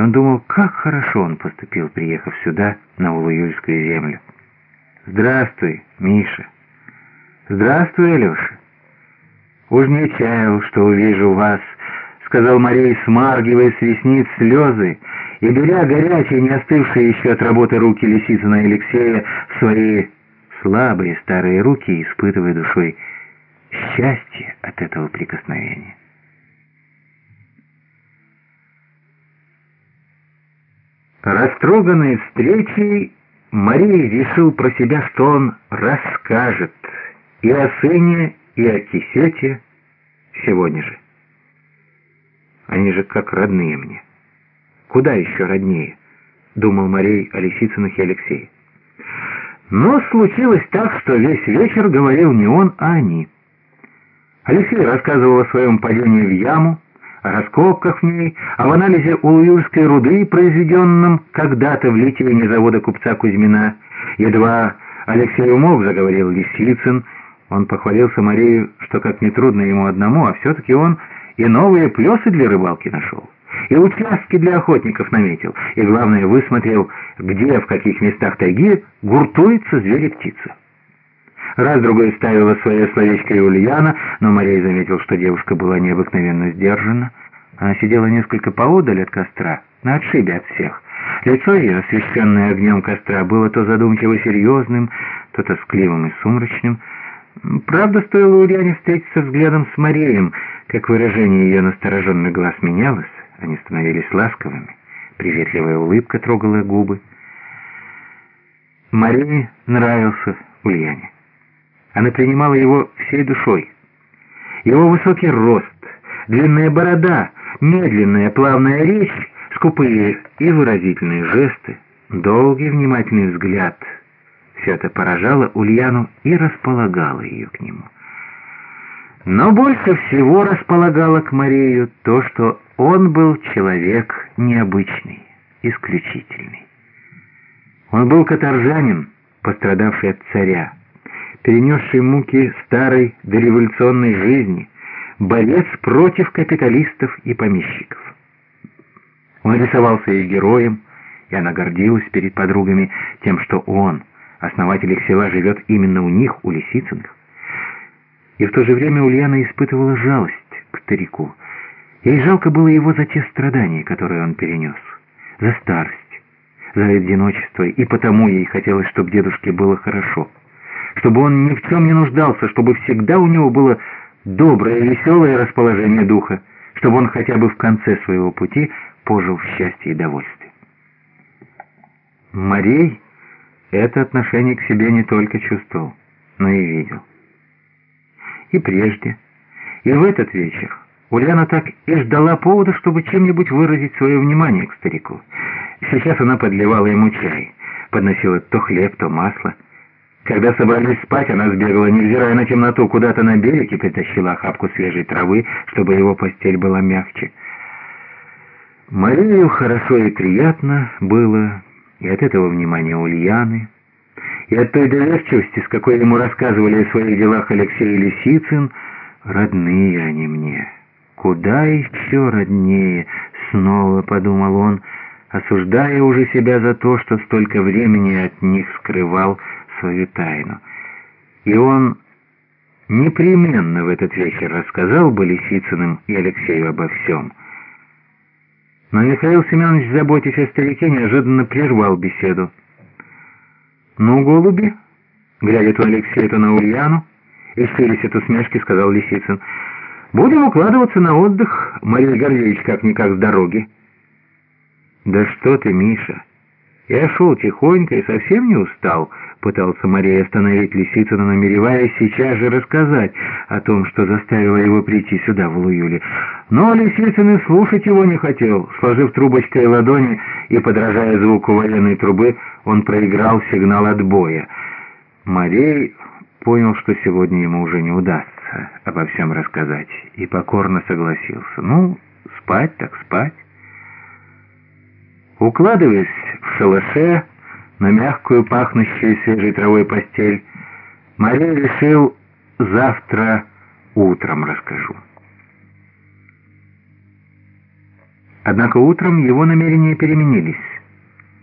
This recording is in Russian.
Он думал, как хорошо он поступил, приехав сюда, на Улуюльскую землю. «Здравствуй, Миша!» «Здравствуй, Алеша!» «Уж не чаял, что увижу вас», — сказал Марей, смаргивая с ресниц слезы, и беря горячие, не остывшие еще от работы руки Лисицына Алексея в свои слабые старые руки, испытывая душой счастье от этого прикосновения. Растроганный встречей, Мария решил про себя, что он расскажет и о сыне, и о кисете сегодня же. Они же как родные мне. Куда еще роднее? Думал Марей о Лисицыных и Алексее. Но случилось так, что весь вечер говорил не он, а они. Алексей рассказывал о своем падении в яму, о раскопках в ней, об анализе улуюльской руды, произведенном когда-то в Литвине завода купца Кузьмина. Едва Алексей умолк, заговорил Лисицын. Он похвалился Марию, что как нетрудно ему одному, а все-таки он и новые плесы для рыбалки нашел, и участки для охотников наметил, и, главное, высмотрел, где, в каких местах тайги гуртуется зверь и птица. Раз-другой ставила свое словечко и Ульяна, но Марей заметил, что девушка была необыкновенно сдержана. Она сидела несколько поодаль от костра, на отшибе от всех. Лицо ее, освещенное огнем костра, было то задумчиво серьезным, то тоскливым и сумрачным. Правда, стоило Ульяне встретиться взглядом с Мареем, как выражение ее настороженных глаз менялось, они становились ласковыми, приветливая улыбка трогала губы. Марии нравился Ульяне. Она принимала его всей душой. Его высокий рост, длинная борода, медленная плавная речь, скупые и выразительные жесты, долгий внимательный взгляд — все это поражало Ульяну и располагало ее к нему. Но больше всего располагало к Марию то, что он был человек необычный, исключительный. Он был каторжанин, пострадавший от царя, перенесший муки старой дореволюционной жизни, борец против капиталистов и помещиков. Он рисовался ей героем, и она гордилась перед подругами тем, что он, основатель их села, живет именно у них, у Лисицыных. И в то же время Ульяна испытывала жалость к старику. Ей жалко было его за те страдания, которые он перенес, за старость, за одиночество, и потому ей хотелось, чтобы дедушке было хорошо чтобы он ни в чем не нуждался, чтобы всегда у него было доброе, веселое расположение духа, чтобы он хотя бы в конце своего пути пожил в счастье и довольстве. Марей это отношение к себе не только чувствовал, но и видел. И прежде, и в этот вечер Ульяна так и ждала повода, чтобы чем-нибудь выразить свое внимание к старику. Сейчас она подливала ему чай, подносила то хлеб, то масло, когда собрались спать, она сбегала, невзирая на темноту, куда-то на берег и притащила охапку свежей травы, чтобы его постель была мягче. Марию хорошо и приятно было и от этого внимания Ульяны, и от той доверчивости, с какой ему рассказывали о своих делах Алексей Лисицын, родные они мне. Куда еще роднее, снова подумал он, осуждая уже себя за то, что столько времени от них скрывал, свою тайну. И он непременно в этот вечер рассказал бы Лисицыным и Алексею обо всем. Но Михаил Семенович, заботясь о старике, неожиданно прервал беседу. «Ну, голуби?» Глядя то Алексея, то на Ульяну, и щурясь от усмешки, сказал Лисицын. «Будем укладываться на отдых, Мария Гордеевич, как-никак с дороги». «Да что ты, Миша!» Я шел тихонько и совсем не устал, пытался Мария остановить Лисицына, намереваясь сейчас же рассказать о том, что заставило его прийти сюда, в Луюле. Но Лисицын и слушать его не хотел. Сложив трубочкой ладони и подражая звуку военной трубы, он проиграл сигнал отбоя. Марей понял, что сегодня ему уже не удастся обо всем рассказать, и покорно согласился. «Ну, спать так спать». Укладываясь шалаше на мягкую, пахнущую свежей травой постель, Мария решил завтра утром расскажу. Однако утром его намерения переменились.